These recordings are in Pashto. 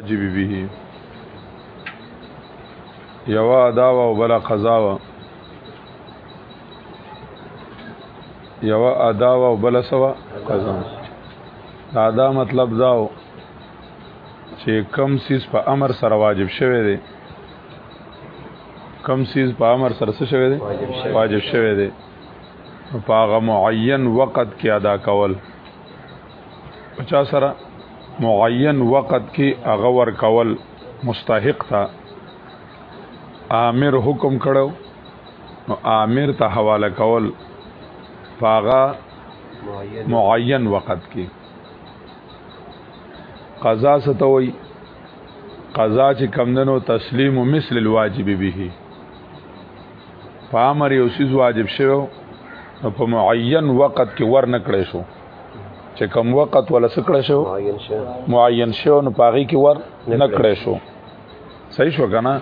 واجب به یوا ادا او بلا قضا وا یوا ادا او بلا سوا قضا دا دا مطلب داو چې کم سیس په امر سره واجب شوه دی کم سیز په امر سره څه شوی دی واجب شوی دی په هغه معین وخت کې ادا کول چا سره معین وقت کې هغه ور کول مستحق تا امر حکم کړو نو امر ته حواله کول پاغه معین وقت کې قضا ستوي قضا چې کمندنو تسلیم مثل الواجب به په امر یو سیز واجب شوی نو په معین وخت کې ور نکړې شو چې کوم وخت ولا سکړه شو معین شو نو پاغي کې ور نکړې شو صحیح شو کنه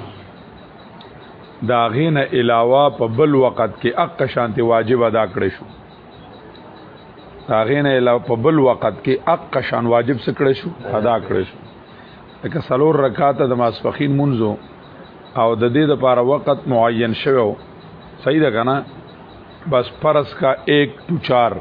دا غین علاوه په بل وخت کې اق شانتی واجب ادا کړې شو دا غین علاوه په بل وخت کې اق شان واجب سکړې شو ادا کړې شو لکه سلور رکعات د ماسفخین منځو او د دې د پاره وخت معین شوو صحیح ده کنه بس فرض کا 1 ټو 4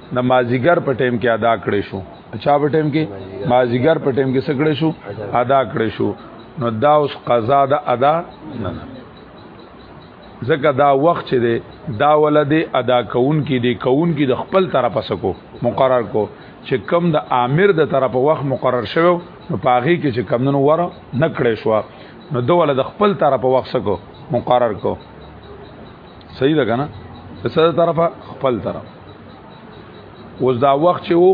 د مازیګر په ټیم کې ادا کړې شو چا په ټیم کې مازیګر په ټیم کې سکړې شو ادا کړې شو نو دا اوس قضا د ادا نه نه ځکه دا وخت چې دی دا ولده ادا کون کې دی کون کې د خپل طرفه سکو مقرر کو چې کم د امیر د طرفه وخت مقرر شوی نو پاغي کې چې کم نن وره نکړې شو نو دوله د خپل طرفه وخت سکو مقرر کو صحیح ده کنه د سره طرفه خپل طرف اوس دا وخت چې وو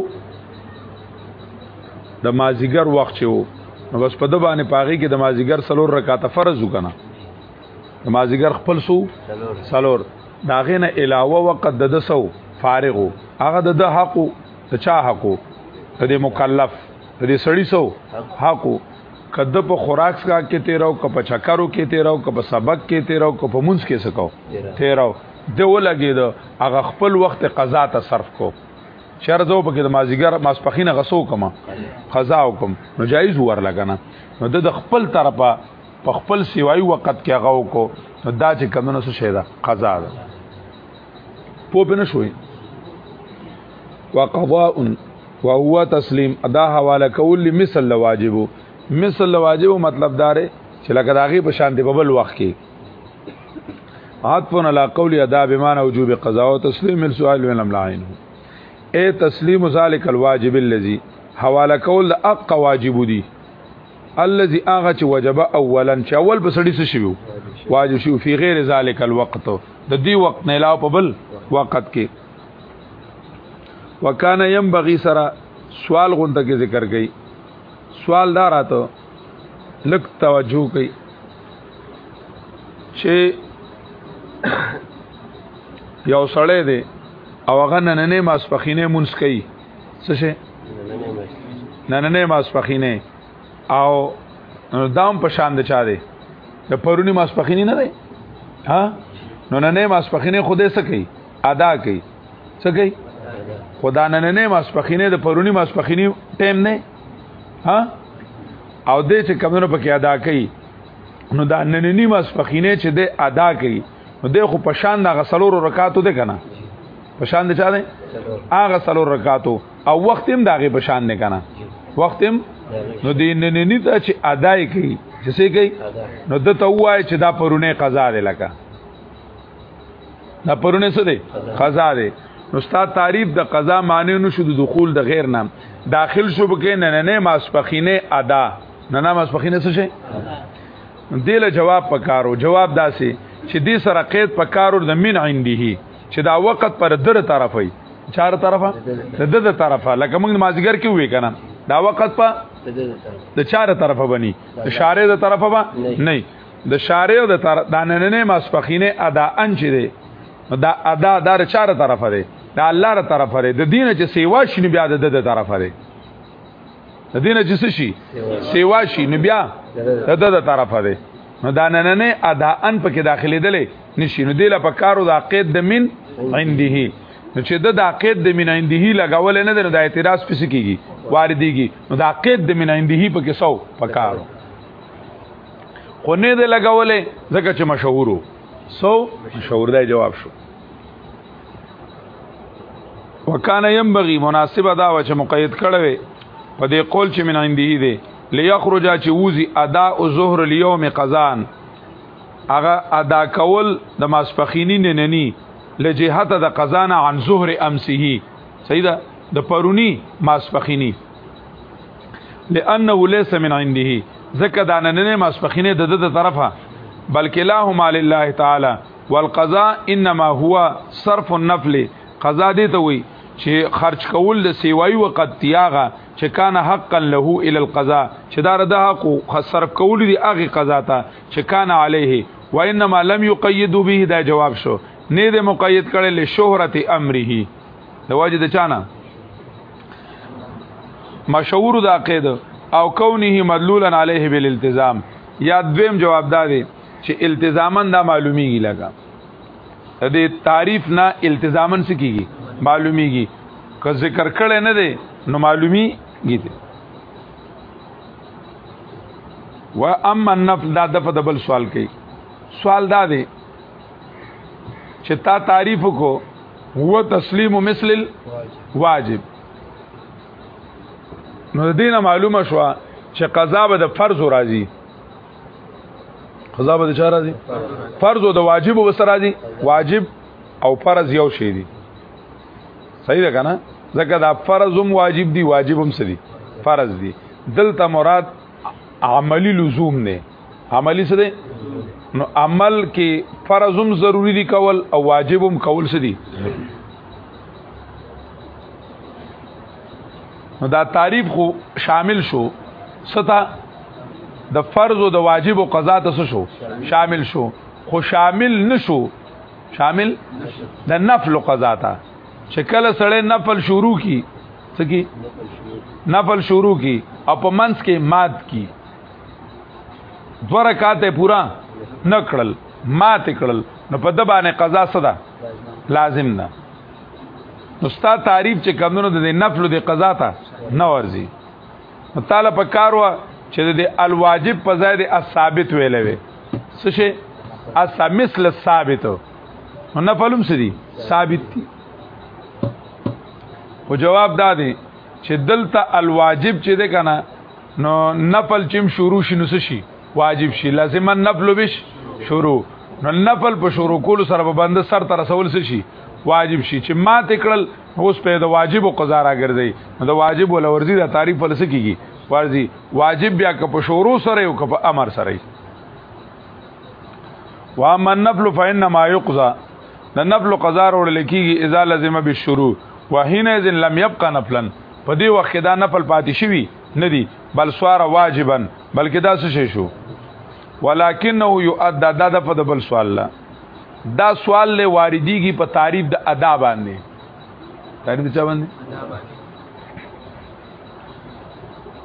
د مازیګر وخت چې وو نو بس په د باندې پاغي کې د مازیګر سلور رکعات فرض وکنه د مازیګر خپل سو سلور داغه نه علاوه وقت د دسو فارغو هغه د حقو د چا حقو د مکلف د سړی سو حقو کده په خوراک سکا کې تیرو که په چکرو کې تیرو که په سبق کې تیرو که په منځ کې سکو تیرو د ولګي د هغه خپل وخت قضا ته صرف کو شرزو په کې د مازیګر ماسپخینه غسو کما قضا وکم نو جایز ور لګنه نو د خپل طرفه په خپل سیوای وخت کې هغه وکړو نو دا چې کمنو څه شي دا قضا ده پوه بنه شوي وقضاء وهو تسلیم ادا حواله کول مثل لواجب مثل لواجب مطلب دار چې لکه داغي په شان دی په بل وخت کې عطفن علی قول ادا بمانه وجوب قضا او تسلیم السؤال من املاین اے تسلیم ذلک الواجب الذی حواله کول اق واجب دی الذي اغه چې وجب اولا چې اول په سړی څه شیو واجب شیو فی غیر ذلک الوقت د دې وخت نه علاوه په بل وخت کې وکانه يم بغي سره سوال غونډه کې ذکر کړي سوال دا راته لک توجه کړي چې یو سړی دی او هغه نن نه ماسپخینه مونږ کوي څه شي نن نه ماسپخینه او دام په شان د چا دی د پرونی ماسپخینه نه دی ها نو نن نه ماسپخینه خوده سکی ادا کوي څه کوي خدا نن نه ماسپخینه د پرونی ماسپخینی ټیم نه ها او دې چې کمونو پکې ادا کوي نو دا نننی ماسپخینه چې د ادا کوي نو د خو پشان د غسلورو رکاتو ده کنه پشان د چا ده هغه سلور رکاتو او وخت هم داغه پشان نه کنه وخت هم نو دې نننی ته چې ادا کوي چې څه کوي نو د ته وای چې دا پرونه قضا ده لکه دا پرونه څه دی قضا دی نو ستا تعریف د قضا معنی نو شو د دخول د غیر نام داخل شو بکې نه نه نه ماسپخینه ادا نه نه ماسپخینه څه شي دیله جواب پکارو جواب داسې چې دې سره قید پکارو د من عنده چې دا وخت پر در طرفه چار طرفه د د طرفه لکه موږ مازیګر کې وې کنه دا وخت په د چار طرفه بني اشاره د طرفه با نه د شارع د تر دانننه ماسپخینه ادا ان چې دی نو دا ادا دار چاره طرفه دی دا الله تر طرفه دی د دین چې سیوا شي نو بیا د د طرفه دی د دین چې څه شي سیوا شي نو بیا د د طرفه دی نو دا نننه ادا ان پکې داخلي دلې نشي نو دی لا په کارو د عقید د من عنده نو چې د عقید د من عنده لګول نه دی نو د اعتراض پس کیږي واردېږي نو د عقید د من عنده پکې سو په کارو خو نه دی لګولې ځکه چې مشهور وو سو مشهور دی جواب شو وکانه ينبغي مناسبه دا و چې مقید کړه وي په دې قول چې من عندي دي ليخرج چې وزي ادا او ظهر اليوم قزان هغه ادا کول د ماسپخینی نه نني لجهت د قزان عن ظهر امسه سیدا د پرونی ماسپخینی لانه ليس من عنده زکه دا نننه ماسپخینه د د طرفه بلکې لا هم لله تعالی والقضاء انما هو صرف النفل قضا دې ته وي چې خرج کول د سیوای وقت تیاغه چې کان حقا له ال القضاء چې دا رده حق خسر کول دی هغه قضا ته چې کان علیه وانما لم يقيد به دا جواب شو نه دې مقید کړي له شهرت امره د واجد چانه مشهور دا قید او کونه مدلولا علیه بالالتزام یا دویم جواب دا دی چې التزاما دا معلومیږي لګا د تعریف نه التزاما سکیږي معلومیږي که ذکر کړي نه دی نو معلومیږي دی و اما النفل دا دفه د بل سوال کوي سوال دا دی چې تا تعریف کو هو تسلیم مثل واجب نو دینه معلومه شو چې قضا به د فرض راځي قضا به د چا راځي فرض او د واجب وسره راځي واجب او فرض یو شی دي صحیح ده کنه ځکه دا فرض هم واجب دي واجب هم سدي فرض دي دلته مراد عملی لزوم نه عملی څه دی نو عمل کې فرضم ضروری دی کول او واجبم کول څه دی نو دا تعریف خو شامل شو ستا د فرض او د واجب او قضا ته شو شامل شو خو شامل نشو شامل د نفل او قضا ته چې کله سړی نفل شروع کی سکی نفل شروع کی او په منځ کې ماد کی دو رکعات پورا نکړل مات کړل نو په د باندې قضا صدا لازم نه نو ستا تعریف چې کمونو د نفل د قضا ته نه ورزي نو تعالی په کار وا چې د الواجب په ځای د ثابت ویلې وي څه شي اسا مثل ثابت نو نفلم سدي ثابت دي او جواب دا دی چې دلته الواجب چې ده کنه نو نفل چم شروع شي نو شي واجب شي لازم نفل بش شروع نو نفل په شروع کول سره به بنده سر تر رسول شي واجب شي چې ما تکړل اوس په د واجب او قضا راګرځي نو د واجب ول ورزي د تعریف فلس کیږي ورزي واجب بیا که په شروع سره او که په امر سره وا من نفل فانما يقضى د نفل قضا ورول کیږي اذا لازم بالشروع وحين اذن لم يبقى نفلا په دې وخت کې دا نفل پاتې شوی نه دی بل سوار واجبا بلکې دا څه شو ولکنه یؤدى دا د په د بل سوال لا دا سوال له واردېږي په تعریف د ادا باندې تعریف چا باندې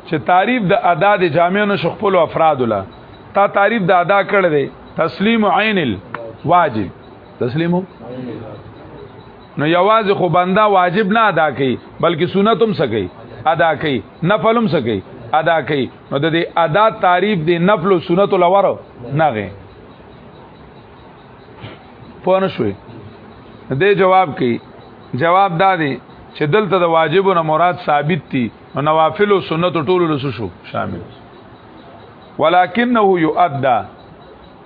چې تعریف د ادا د جامعونو شخپل افراد لا تا تعریف د ادا کړ دې تسلیم عین الواجب تسلیمو نو یوازې خو بنده واجب نه ادا کوي بلکې سنت هم سکی ادا کوي نفل هم سکی ادا کوي نو د دې ادا تعریف دی نفل او سنت لور نه غي پوه نه شوي دې جواب کوي جواب دا دی چې دلته د واجبو نه مراد ثابت دي نو نوافل او سنت ټول لسو شو شامل ولکنه یؤدى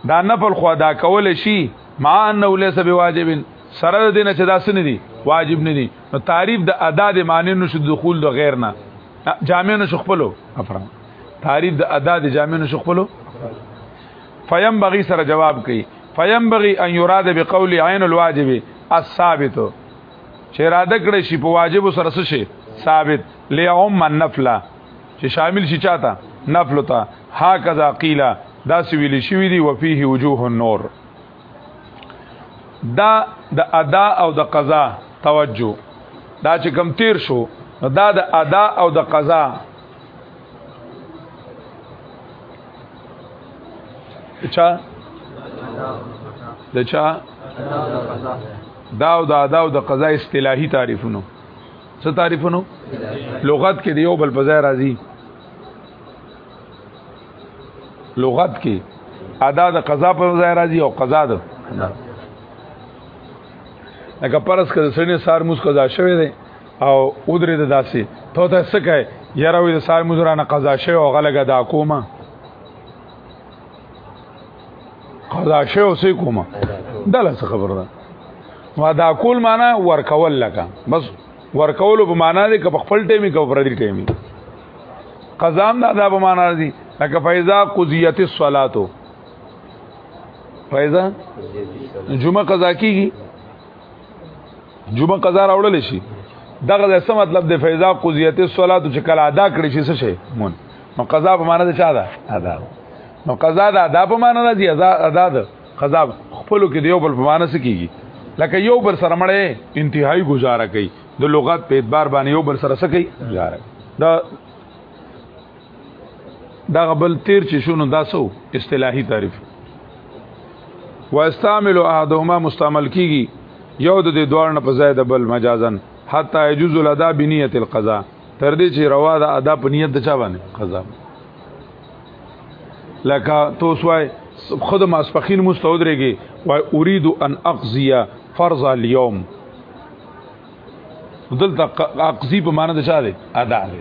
دا نفل خو ادا کول شي مع انه ليس بواجب سره د دینه چې دا سن دي واجب نه دي نو تعریف د ادا د معنی نو شو دخول د غیر نه جامع نو شخپلو افرام تعریف د ادا د جامع نو شخپلو فیم بغي سره جواب کوي فیم بغي ان یراد بقول عین الواجب الثابت چې اراده کړی شي په واجب سره څه شي ثابت لعم النفله چې شامل شي چاته نفل ته هاکذا قیل دا سویل شوی دی وفيه وجوه النور دا د ادا او د قضا توجه دا چې کم تیر شو دا د ادا او د قضا چا د چا دا او د ادا او د قضا اصطلاحي تعریفونه څه تعریفونو لغت کې دیو بل په ځای راځي لغت کې ادا د قضا په ځای راځي او قضا د لکه پرس کې سړی سار موس قضا شوی دی او ودرې د داسې ته ته څه کوي یاره وې سار موس رانه قضا شوی او غلګه دا کومه قضا شو سې کومه دله څه خبر ده ما دا کول معنا ورکول لکه بس ورکول په معنا دې که په خپل ټیمي که پر دې ټیمي قضام دا دا په معنا دي لکه فیضا قضیت الصلاه فیضا جمعه قضا کیږي جمعه قضا راوړل شي دغه د څه مطلب د فیضا قضیت الصلاه چې کله ادا کړی شي څه شي مون نو قضا په معنی څه ده ادا نو قضا ده ادا په معنی نه دی ادا ادا ده قضا خپل کې دیو بل په معنی څه کیږي لکه یو بر سره مړې انتهایی گزاره کوي د لغت په اعتبار باندې یو بر سره څه کوي گزاره دا دا غبل تیر چې شونو داسو اصطلاحي تعریف واستعمل احدهما مستعمل کیږي یو د دې دوړ نه په ځای د بل مجازن حتا يجوز الادا بنیت القضاء تر دې چې روا ده ادا په نیت د چا باندې قضا لکه تو سوای خود ماسپخین مستودريږي وای اريد ان اقضي فرض اليوم دلته اقضي په معنی د چا ده ادا ده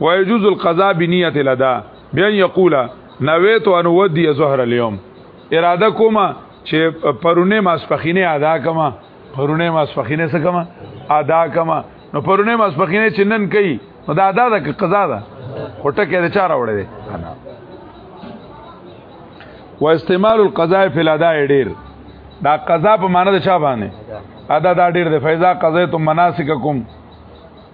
ويجوز القضاء بنيه الادا بیا یقول نویت ان ودی ظهر اليوم اراده کوما چې پرونه ماسپخینه ادا کما پرونه ماسپخینه څه کما ادا کما نو پرونه ماسپخینه چې نن کوي نو دا ادا ده که قضا ده خټه کې د چا راوړی دی و استعمال القضاء فی الاداء ډیر دا قضا په معنی د چا باندې ادا دا ډیر دی فیضا قضیتم مناسککم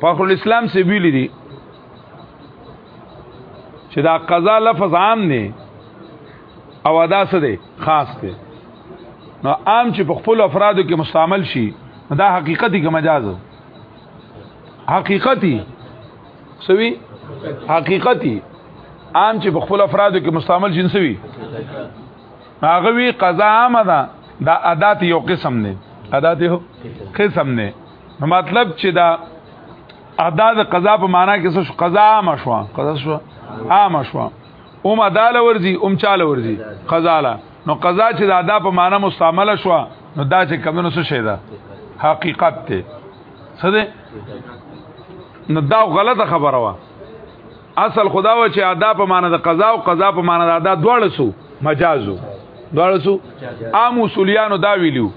فخر الاسلام سی ویلی دی چې دا قضا لفظ عام دی او ادا څه دی خاص دی نو عام چې په خپل افرادو کې مستعمل شي دا حقیقتي که مجاز حقیقتي سوي حقیقتي عام چې په خپل افرادو کې مستعمل جنسوي هغه وی قضا عامه ده دا ادا ته یو قسم نه ادا ته قسم نه مطلب چې دا ادا د قضا په معنا کې څه قضا عامه شو قضا شو عامه شو اوم ادا لورځي اوم چاله ورځي قضا لا نو قضا چې دا ادا په معنا مستعمله شو نو دا چې کمنو څه شي دا حقیقت ته څه ده نو دا غلطه خبره وه اصل خدا و چې ادا په معنی د قضا او قضا په معنی د ادا دواړه سو مجازو دواړه سو عام اصولیانو دا ویلو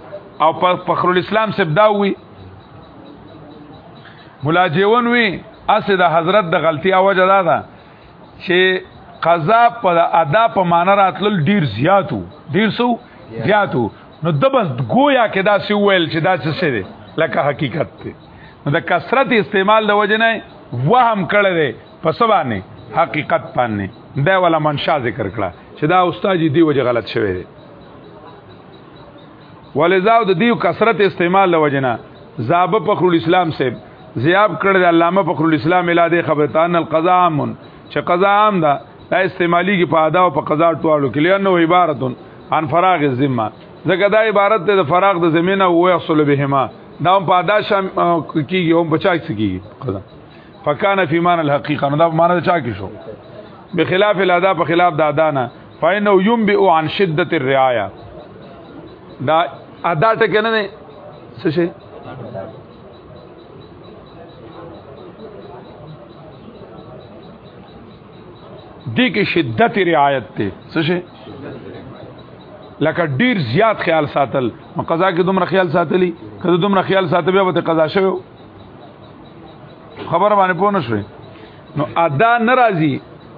او فخر الاسلام سب دا وی مولا جیون وی اسه د حضرت د غلطی او وجه دا ده چې قضا په ادا په معنی راتلل ډیر زیاتو ډیر سو زیاتو نو د بس گویا کې دا سی ویل چې دا څه څه دی لکه حقیقت دی د کثرت استعمال د وجه نه وهم کړی دی په سبانه حقیقت باندې دا ولا منشا ذکر کړه چې دا استاد دی وجه غلط شوی دی ولذا د دیو کثرت استعمال د وجه نه زاب فخر الاسلام صاحب زیاب کړی د علامه فخر الاسلام الاده خبرتان القضاء امن چې قضا عام ده دا استعمالی کې په ادا او په قضا ټوالو کې لانه عبارت عن فراغ الذمه ځکه دا عبارت ده د فراغ د زمينه او يحصل بهما دا هم په ادا شام کیږي هم بچا کیږي فکان فی مان الحقیقه نو دا معنا چا کې شو بخلاف الادا په خلاف د ادا نه فإنه ينبئ عن شدة الرعاية دا ادا ټکه نه نه څه شي دې کې شدت رعایت ته څه شي لکه ډیر زیات خیال ساتل نو قضا کې دومره خیال ساتلی کله دومره خیال ساتل بیا به قضا شوی خبر باندې پوه نشوي نو ادا ناراضي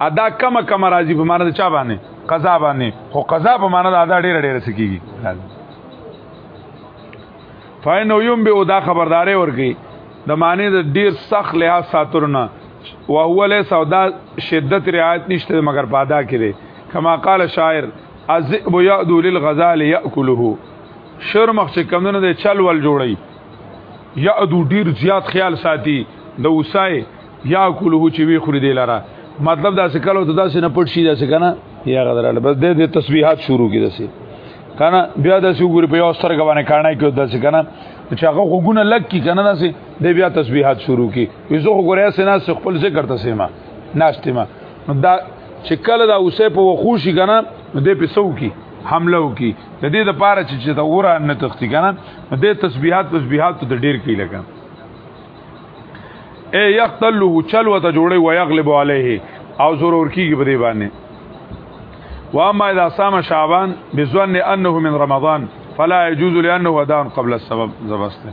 ادا کم کم راضي په معنی د چا باندې قضا باندې خو قضا په معنی د ادا ډیر ډیر سکیږي فاین یوم به ادا خبرداري ورګي د معنی د ډیر سخت لحاظ ساتورنه او هو له سودا شدت رعایت نشته مگر پادا کړي کما قال شاعر الذئب يعدو للغزال ياكله شر مخ چې کمونه د چل ول جوړي يعدو ډیر زیات خیال ساتي د وسای ياكله چې وی خوري دی لره مطلب دا سکلو ته دا سینه پټ شي دا سکنه یا غدراله بس د دې تسبیحات شروع کی دسي کنه بیا د سوګوري په یو سترګ باندې کانه کې دسي کنه چې هغه غوګونه لګ کی کنه دسي د بیا تسبیحات شروع کی ویزو خو ګوریا سینا څخه خپل ذکر ته سیما ناشته ما نو دا چې کله دا اوسه په وخوشي کنه نو دې په سو کې حمله وکي د دې د پاره چې چې دا ورا نه تختی کنه نو دې تسبیحات تسبیحات ته ډیر کې لګا اے یقتله چلو ته جوړي ويغلب عليه او ضرور کیږي په دې باندې واما اذا صام شعبان بظن انه من رمضان فلا يجوز لانه ودان قبل السبب زبسته